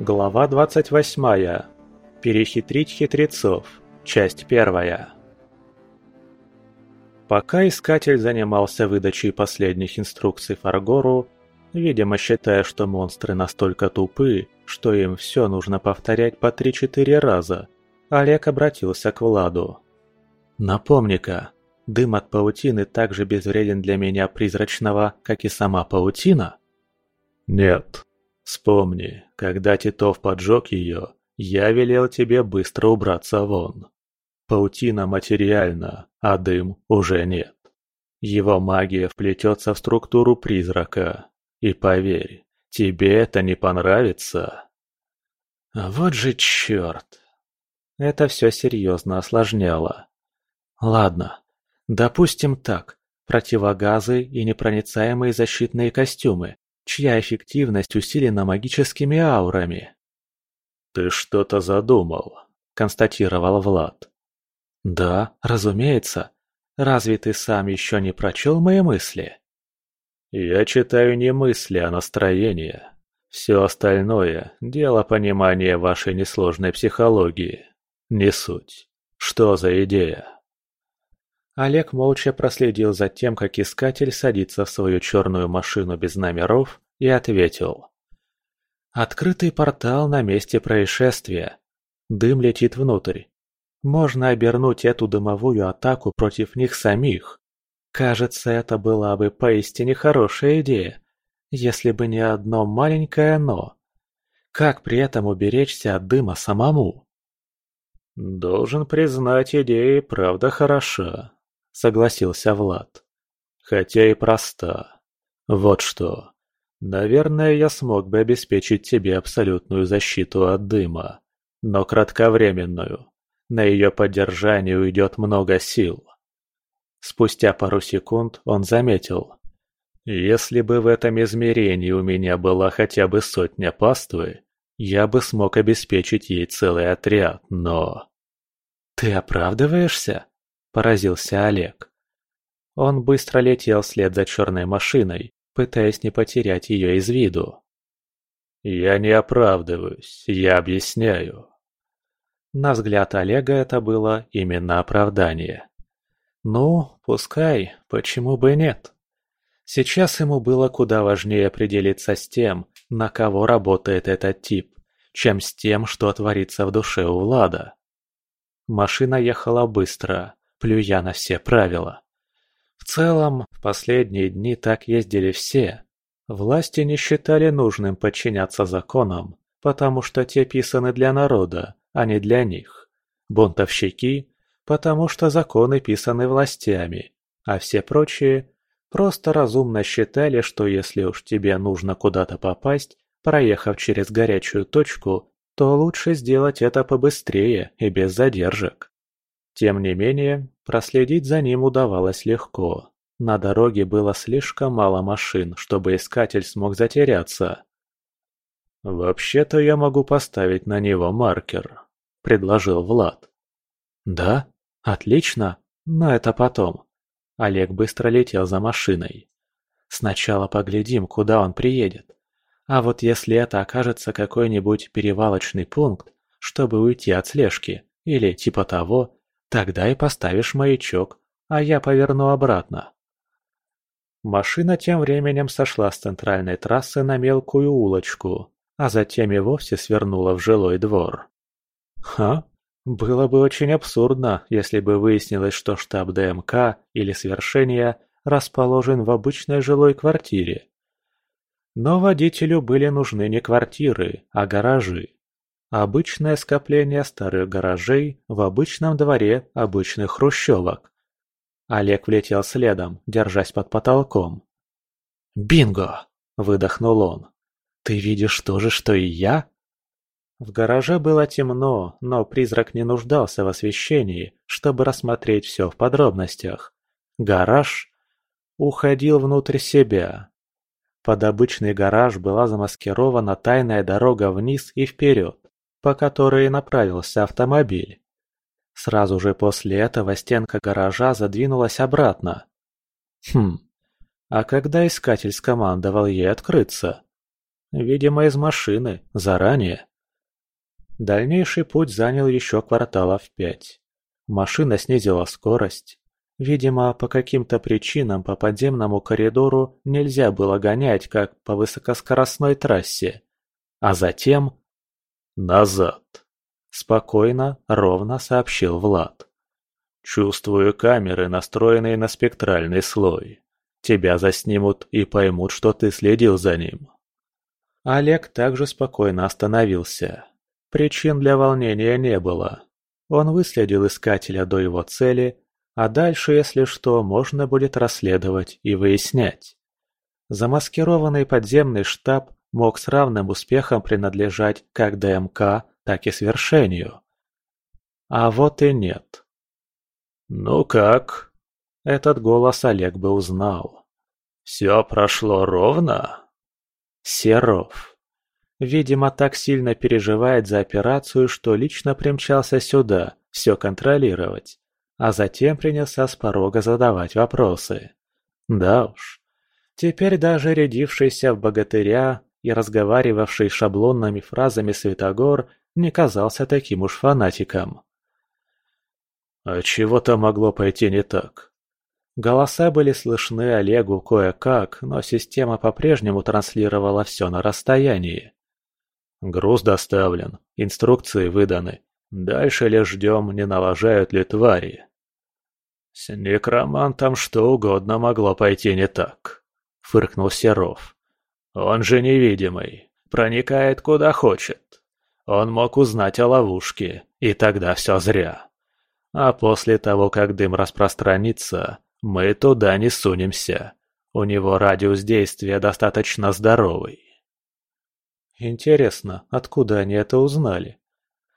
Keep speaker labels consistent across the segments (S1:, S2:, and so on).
S1: Глава 28. Перехитрить хитрецов. Часть первая. Пока искатель занимался выдачей последних инструкций Фаргору, видимо считая, что монстры настолько тупы, что им все нужно повторять по 3-4 раза, Олег обратился к Владу. «Напомни-ка, дым от паутины так же безвреден для меня призрачного, как и сама паутина?»
S2: «Нет», Вспомни, когда Титов поджег ее, я велел тебе быстро убраться вон. Паутина материальна, а дым уже нет. Его магия вплетется в структуру призрака. И поверь, тебе это не понравится.
S1: Вот же черт. Это все серьезно осложняло. Ладно, допустим так. Противогазы и непроницаемые защитные костюмы чья эффективность усилена магическими аурами.
S2: «Ты что-то задумал», — констатировал Влад.
S1: «Да, разумеется. Разве ты сам еще не прочел мои мысли?»
S2: «Я читаю не мысли, а настроение. Все остальное — дело понимания вашей несложной психологии. Не суть. Что за идея?»
S1: Олег молча проследил за тем, как искатель садится в свою черную машину без номеров, и ответил. «Открытый портал на месте происшествия. Дым летит внутрь. Можно обернуть эту дымовую атаку против них самих. Кажется, это была бы поистине хорошая идея, если бы не одно маленькое «но». Как при этом уберечься от дыма самому?»
S2: «Должен признать, идея правда хороша», — согласился Влад. «Хотя и проста. Вот что. Наверное, я смог бы обеспечить тебе абсолютную защиту от дыма, но кратковременную. На ее поддержание уйдет много сил». Спустя пару секунд он заметил. «Если бы в этом измерении у меня была хотя бы сотня паствы, я бы смог обеспечить ей целый отряд, но...»
S1: «Ты оправдываешься?» – поразился Олег. Он быстро летел вслед за черной машиной, пытаясь не потерять ее из виду.
S2: «Я не оправдываюсь, я объясняю».
S1: На взгляд Олега это было именно оправдание. Ну, пускай, почему бы нет? Сейчас ему было куда важнее определиться с тем, на кого работает этот тип, чем с тем, что творится в душе у Влада. Машина ехала быстро, плюя на все правила. В целом, в последние дни так ездили все. Власти не считали нужным подчиняться законам, потому что те писаны для народа, а не для них. Бунтовщики, потому что законы писаны властями, а все прочие просто разумно считали, что если уж тебе нужно куда-то попасть, проехав через горячую точку, то лучше сделать это побыстрее и без задержек. Тем не менее, проследить за ним удавалось легко. На дороге было слишком мало машин, чтобы искатель смог затеряться.
S2: «Вообще-то я могу поставить на него маркер», — предложил Влад.
S1: «Да? Отлично. Но это потом». Олег быстро летел за машиной. «Сначала поглядим, куда он приедет. А вот если это окажется какой-нибудь перевалочный пункт, чтобы уйти от слежки, или типа того, Тогда и поставишь маячок, а я поверну обратно. Машина тем временем сошла с центральной трассы на мелкую улочку, а затем и вовсе свернула в жилой двор. Ха, было бы очень абсурдно, если бы выяснилось, что штаб ДМК или свершения расположен в обычной жилой квартире. Но водителю были нужны не квартиры, а гаражи. Обычное скопление старых гаражей в обычном дворе обычных хрущевок. Олег влетел следом, держась под потолком. «Бинго!» – выдохнул он. «Ты видишь то же, что и я?» В гараже было темно, но призрак не нуждался в освещении, чтобы рассмотреть все в подробностях. Гараж уходил внутрь себя. Под обычный гараж была замаскирована тайная дорога вниз и вперед по которой направился автомобиль. Сразу же после этого стенка гаража задвинулась обратно. Хм, а когда искатель скомандовал ей открыться? Видимо, из машины, заранее. Дальнейший путь занял еще кварталов пять. Машина снизила скорость. Видимо, по каким-то причинам по подземному коридору нельзя было гонять, как по высокоскоростной трассе. А затем... «Назад!» – спокойно, ровно сообщил Влад. «Чувствую камеры, настроенные на спектральный слой. Тебя заснимут и поймут, что ты следил за ним». Олег также спокойно остановился. Причин для волнения не было. Он выследил искателя до его цели, а дальше, если что, можно будет расследовать и выяснять. Замаскированный подземный штаб мог с равным успехом принадлежать как ДМК, так и свершению. А вот и нет. «Ну как?» Этот голос Олег бы узнал. «Все прошло ровно?» Серов. Видимо, так сильно переживает за операцию, что лично примчался сюда, все контролировать, а затем принялся с порога задавать вопросы. Да уж. Теперь даже рядившийся в богатыря и разговаривавший шаблонными фразами Святогор не казался таким уж фанатиком. А чего-то могло пойти не так. Голоса были слышны Олегу кое-как, но система по-прежнему транслировала все на расстоянии. Груз доставлен, инструкции выданы. Дальше лишь ждем, не налажают ли твари. С некромантом что угодно могло пойти не так, фыркнул Серов. Он же невидимый, проникает куда хочет. Он мог узнать о ловушке, и тогда все зря. А после того, как дым распространится, мы туда не сунемся. У него радиус действия достаточно здоровый. Интересно, откуда они это узнали?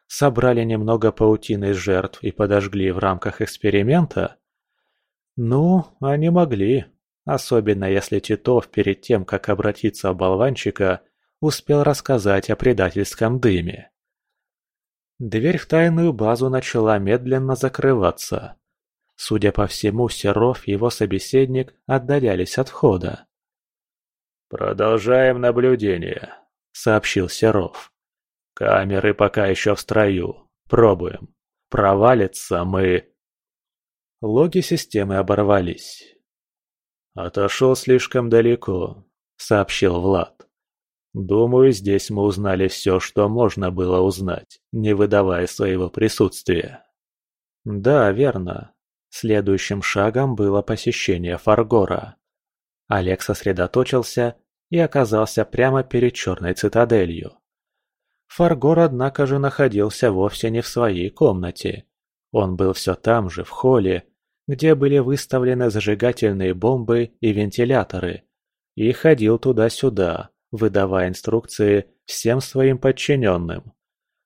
S1: Собрали немного паутины из жертв и подожгли в рамках эксперимента? Ну, они могли. Особенно если Титов перед тем, как обратиться в болванчика, успел рассказать о предательском дыме. Дверь в тайную базу начала медленно закрываться. Судя по всему, Серов и его собеседник отдалялись от входа. «Продолжаем наблюдение», — сообщил Серов. «Камеры пока еще в строю. Пробуем. Провалится мы...» Логи системы оборвались. «Отошел слишком далеко», — сообщил Влад. «Думаю, здесь мы узнали все, что можно было узнать, не выдавая своего присутствия». «Да, верно. Следующим шагом было посещение Фаргора. Олег сосредоточился и оказался прямо перед черной цитаделью. Фаргор, однако же, находился вовсе не в своей комнате. Он был все там же, в холле, где были выставлены зажигательные бомбы и вентиляторы, и ходил туда-сюда, выдавая инструкции всем своим подчиненным,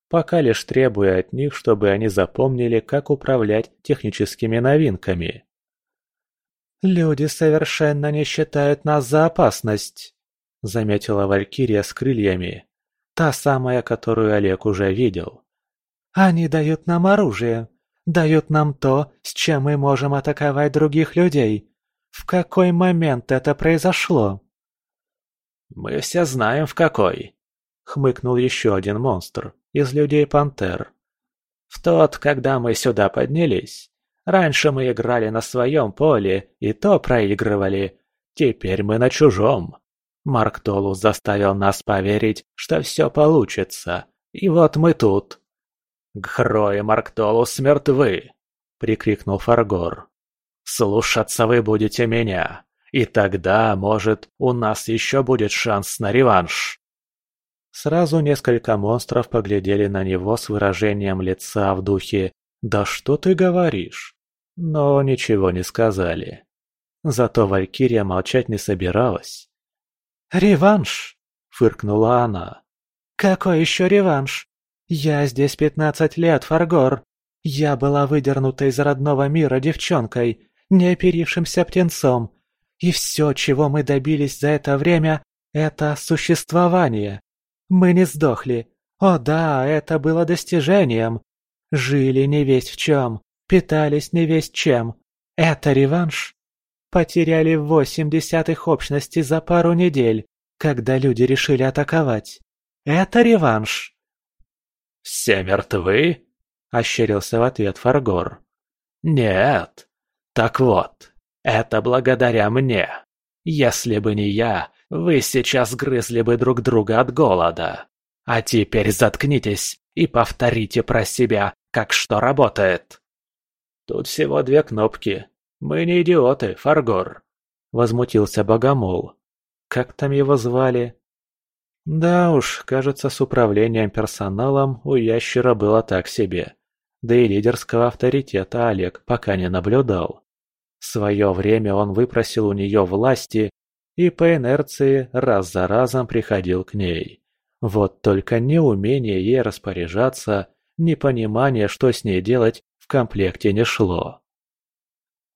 S1: пока лишь требуя от них, чтобы они запомнили, как управлять техническими новинками. «Люди совершенно не считают нас за опасность», — заметила Валькирия с крыльями. Та самая, которую Олег уже видел. «Они дают нам оружие, дают нам то, с чем мы можем атаковать других людей. В какой момент это произошло?» «Мы все знаем, в какой», — хмыкнул еще один монстр из людей-пантер. «В тот, когда мы сюда поднялись. Раньше мы играли на своем поле и то проигрывали. Теперь мы на чужом. Марк Толус заставил нас поверить, что все получится. И вот мы тут. «Гхро и Марк Толус мертвы!» — прикрикнул Фаргор. «Слушаться вы будете меня, и тогда, может, у нас еще будет шанс на реванш!» Сразу несколько монстров поглядели на него с выражением лица в духе «Да что ты говоришь?» но ничего не сказали. Зато Валькирия молчать не собиралась. «Реванш!» – фыркнула она. «Какой еще реванш? Я здесь пятнадцать лет, Фаргор. Я была выдернута из родного мира девчонкой, неоперившимся птенцом. И все, чего мы добились за это время, это существование. Мы не сдохли. О да, это было достижением. Жили не весь в чем, питались не весь чем. Это реванш. Потеряли восемь десятых общности за пару недель, когда люди решили атаковать. Это реванш.
S2: Все мертвы?» – ощерился в ответ Фаргор. «Нет. Так вот, это благодаря мне. Если бы не я, вы сейчас грызли бы друг друга от голода. А теперь заткнитесь и повторите про себя, как что работает». «Тут всего две кнопки. Мы не идиоты, Фаргор», – возмутился Богомол. «Как там его звали?» Да уж, кажется, с управлением персоналом у ящера было так себе. Да и лидерского авторитета Олег пока не наблюдал. В свое время он выпросил у нее власти и по инерции раз за разом приходил к ней. Вот только неумение ей распоряжаться, непонимание, что с ней делать, в комплекте не шло.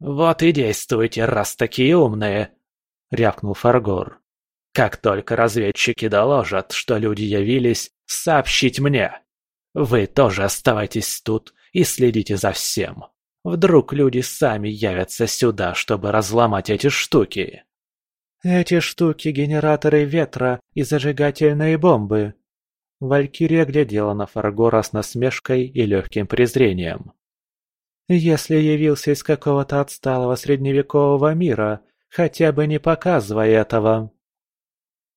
S2: «Вот и действуйте, раз такие умные!» — рявкнул Фаргор. Как только разведчики доложат, что люди явились, сообщить мне. Вы тоже оставайтесь тут и следите за всем. Вдруг люди сами явятся сюда, чтобы разломать эти штуки.
S1: Эти штуки – генераторы ветра и зажигательные бомбы. Валькирия глядела на Фаргора с насмешкой и легким презрением. Если явился из какого-то отсталого средневекового мира, хотя бы не показывай этого.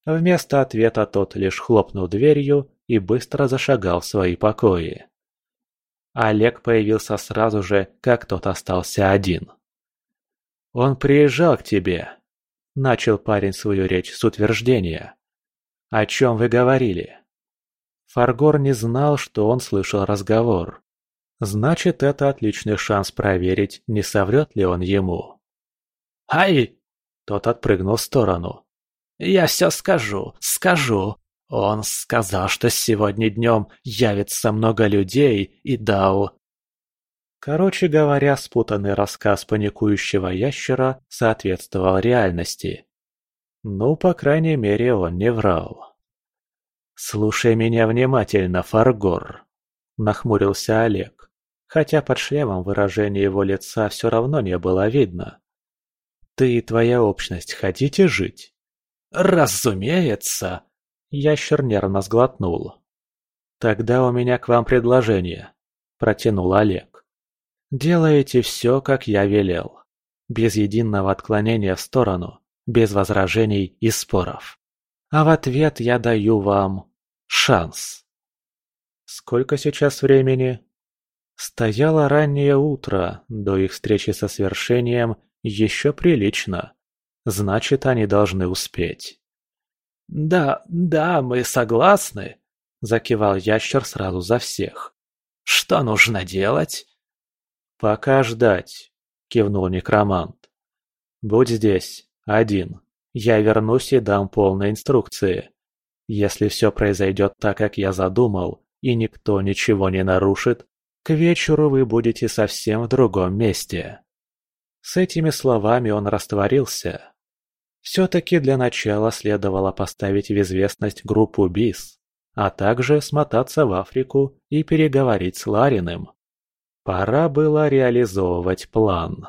S1: Вместо ответа тот лишь хлопнул дверью и быстро зашагал в свои покои. Олег появился сразу же, как тот остался один. «Он приезжал к тебе», – начал парень свою речь с утверждения. «О чем вы говорили?» Фаргор не знал, что он слышал разговор. Значит, это отличный шанс проверить, не соврет ли он ему.
S2: «Ай!»
S1: – тот отпрыгнул в сторону.
S2: Я все скажу, скажу. Он сказал, что сегодня днем явится много людей и дал...
S1: Короче говоря, спутанный рассказ паникующего ящера соответствовал реальности. Ну, по крайней мере, он не врал. «Слушай меня внимательно, Фаргор», — нахмурился Олег, хотя под шлемом выражение его лица все равно не было видно. «Ты и твоя общность хотите жить?»
S2: «Разумеется!»
S1: Ящер нервно сглотнул. «Тогда у меня к вам предложение», – протянул Олег. «Делаете все, как я велел. Без единого отклонения в сторону, без возражений и споров. А в ответ я даю вам шанс». «Сколько сейчас времени?» Стояло раннее утро, до их встречи со свершением еще прилично. Значит, они должны успеть.
S2: «Да, да, мы согласны», — закивал ящер сразу за всех. «Что нужно делать?»
S1: «Пока ждать», — кивнул некромант. «Будь здесь, один. Я вернусь и дам полные инструкции. Если все произойдет так, как я задумал, и никто ничего не нарушит, к вечеру вы будете совсем в другом месте». С этими словами он растворился. Все-таки для начала следовало поставить в известность группу БИС, а также смотаться в Африку и переговорить с Лариным. Пора было реализовывать план.